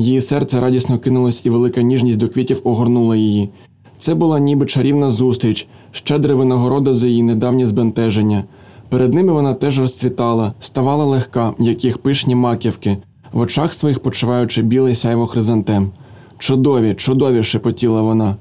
Її серце радісно кинулось, і велика ніжність до квітів огорнула її. Це була ніби чарівна зустріч, щедра винагорода за її недавнє збентеження. Перед ними вона теж розцвітала, ставала легка, як їх пишні маківки, в очах своїх почуваючи білий сяйво хризантем. Чудові, чудові, шепотіла вона.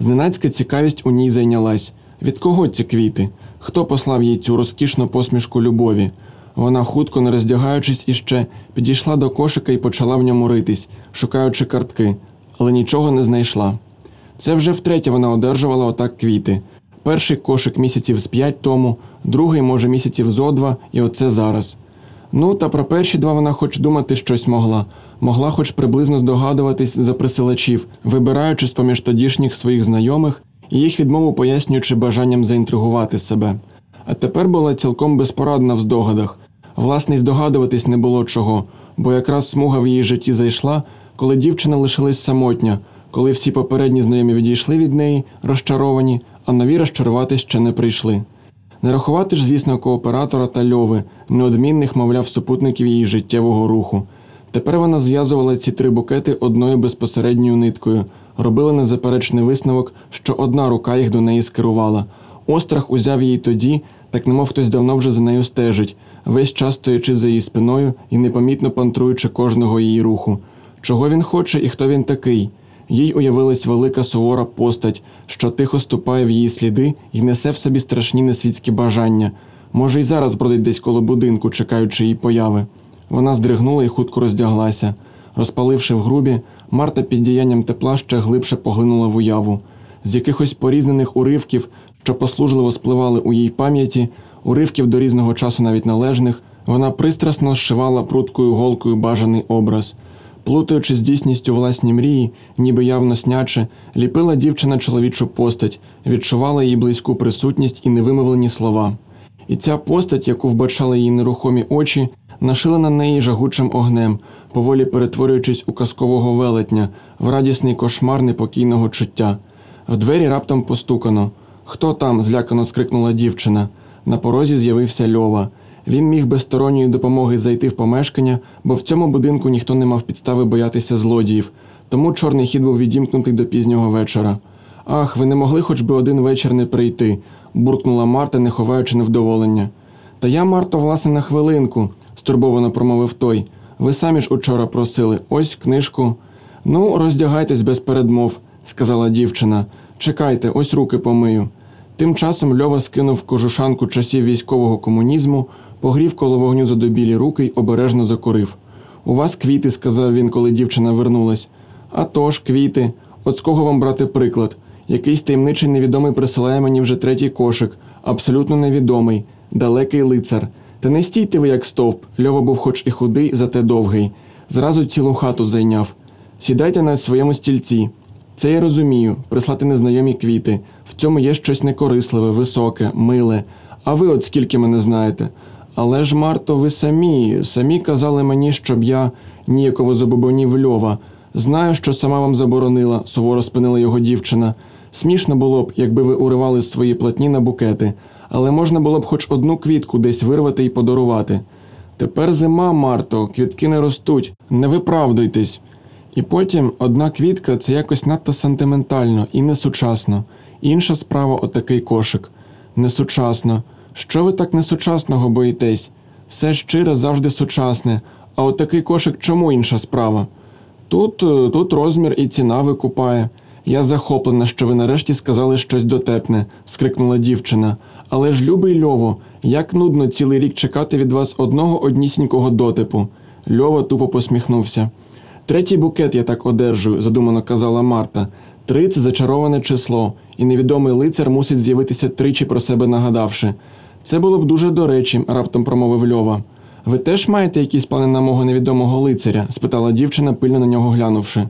Зненацька цікавість у ній зайнялась. Від кого ці квіти? Хто послав їй цю розкішну посмішку любові? Вона, хутко не роздягаючись іще, підійшла до кошика і почала в ньому ритись, шукаючи картки, але нічого не знайшла. Це вже втретє вона одержувала отак квіти. Перший кошик місяців з п'ять тому, другий, може, місяців зо два, і оце зараз. Ну, та про перші два вона хоч думати щось могла, могла хоч приблизно здогадуватись за присилачів, вибираючи з поміж тодішніх своїх знайомих і їх відмову пояснюючи бажанням заінтригувати себе. А тепер була цілком безпорадна в здогадах. Власне, й здогадуватись не було чого, бо якраз смуга в її житті зайшла, коли дівчина лишилась самотня, коли всі попередні знайомі відійшли від неї, розчаровані, а нові розчаруватись ще не прийшли. Не рахувати ж, звісно, кооператора та льови, неодмінних, мовляв, супутників її життєвого руху. Тепер вона зв'язувала ці три букети одною безпосередньою ниткою, робила незаперечний висновок, що одна рука їх до неї скерувала. Острах узяв її тоді, так немов хтось давно вже за нею стежить, весь час стоячи за її спиною і непомітно пантруючи кожного її руху. Чого він хоче і хто він такий? Їй уявилась велика сувора постать, що тихо ступає в її сліди і несе в собі страшні несвітські бажання. Може, й зараз бродить десь коло будинку, чекаючи її появи. Вона здригнула і хутко роздяглася. Розпаливши в грубі, Марта під діянням тепла ще глибше поглинула в уяву. З якихось порізнених уривків, що послужливо спливали у їй пам'яті, уривків до різного часу навіть належних, вона пристрасно зшивала пруткою голкою бажаний образ. Плутаючи з дійсністю власні мрії, ніби явно сняче, ліпила дівчина чоловічу постать, відчувала її близьку присутність і невимовлені слова. І ця постать, яку вбачали її нерухомі очі, нашила на неї жагучим огнем, поволі перетворюючись у казкового велетня, в радісний кошмар непокійного чуття. В двері раптом постукано. Хто там? злякано скрикнула дівчина. На порозі з'явився Льова. Він міг без сторонньої допомоги зайти в помешкання, бо в цьому будинку ніхто не мав підстави боятися злодіїв, тому чорний хід був відімкнутий до пізнього вечора. Ах, ви не могли хоч би один вечір не прийти, буркнула Марта, не ховаючи невдоволення. Та я, Марто, власне, на хвилинку, стурбовано промовив той. Ви самі ж учора просили, ось книжку. Ну, роздягайтесь без передмов, сказала дівчина. Чекайте, ось руки помию. Тим часом Льова скинув кожушанку часів військового комунізму, погрів коло вогню задобілі руки й обережно закурив. У вас квіти, сказав він, коли дівчина вернулась. «А тож, квіти. От з кого вам брати приклад? Якийсь таємничий невідомий присилає мені вже третій кошик, абсолютно невідомий, далекий лицар. Та не стійте ви, як стовп. Льова був хоч і худий, зате довгий. Зразу цілу хату зайняв. Сідайте на своєму стільці. Це я розумію, прислати незнайомі квіти. В цьому є щось некорисливе, високе, миле. А ви от скільки мене знаєте. Але ж, Марто, ви самі, самі казали мені, щоб я ніяково забобонів Льова. Знаю, що сама вам заборонила, суворо спинила його дівчина. Смішно було б, якби ви уривали свої платні на букети, але можна було б хоч одну квітку десь вирвати і подарувати. Тепер зима, Марто, квітки не ростуть, не виправдуйтесь. І потім одна квітка це якось надто сентиментально і несучасно. Інша справа отакий кошик. Несучасно. Що ви так несучасного боїтесь? Все щире завжди сучасне, а отакий кошик чому інша справа? Тут, е, тут розмір і ціна викупає. Я захоплена, що ви нарешті сказали щось дотепне, скрикнула дівчина. Але ж, любий Льово, як нудно цілий рік чекати від вас одного однісінького дотипу. Льова тупо посміхнувся. Третій букет я так одержую, задумано казала Марта. Три це зачароване число, і невідомий лицар мусить з'явитися тричі про себе нагадавши. Це було б дуже до речі, раптом промовив Льова. Ви теж маєте якісь плани на мого невідомого лицаря? спитала дівчина, пильно на нього глянувши.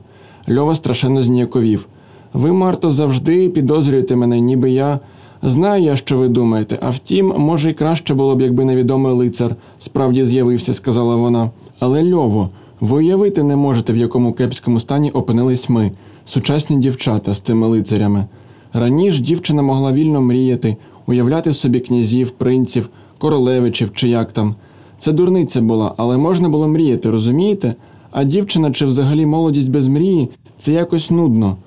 Льова страшенно зніяковів. Ви, Марто, завжди підозрюєте мене, ніби я. Знаю я, що ви думаєте, а втім, може, й краще було б, якби невідомий лицар справді з'явився, сказала вона. Але Льово, ви уявити не можете, в якому кепському стані опинились ми, сучасні дівчата з цими лицарями. Раніше дівчина могла вільно мріяти, уявляти собі князів, принців, королевичів чи як там. Це дурниця була, але можна було мріяти, розумієте? А дівчина чи взагалі молодість без мрії це якось нудно.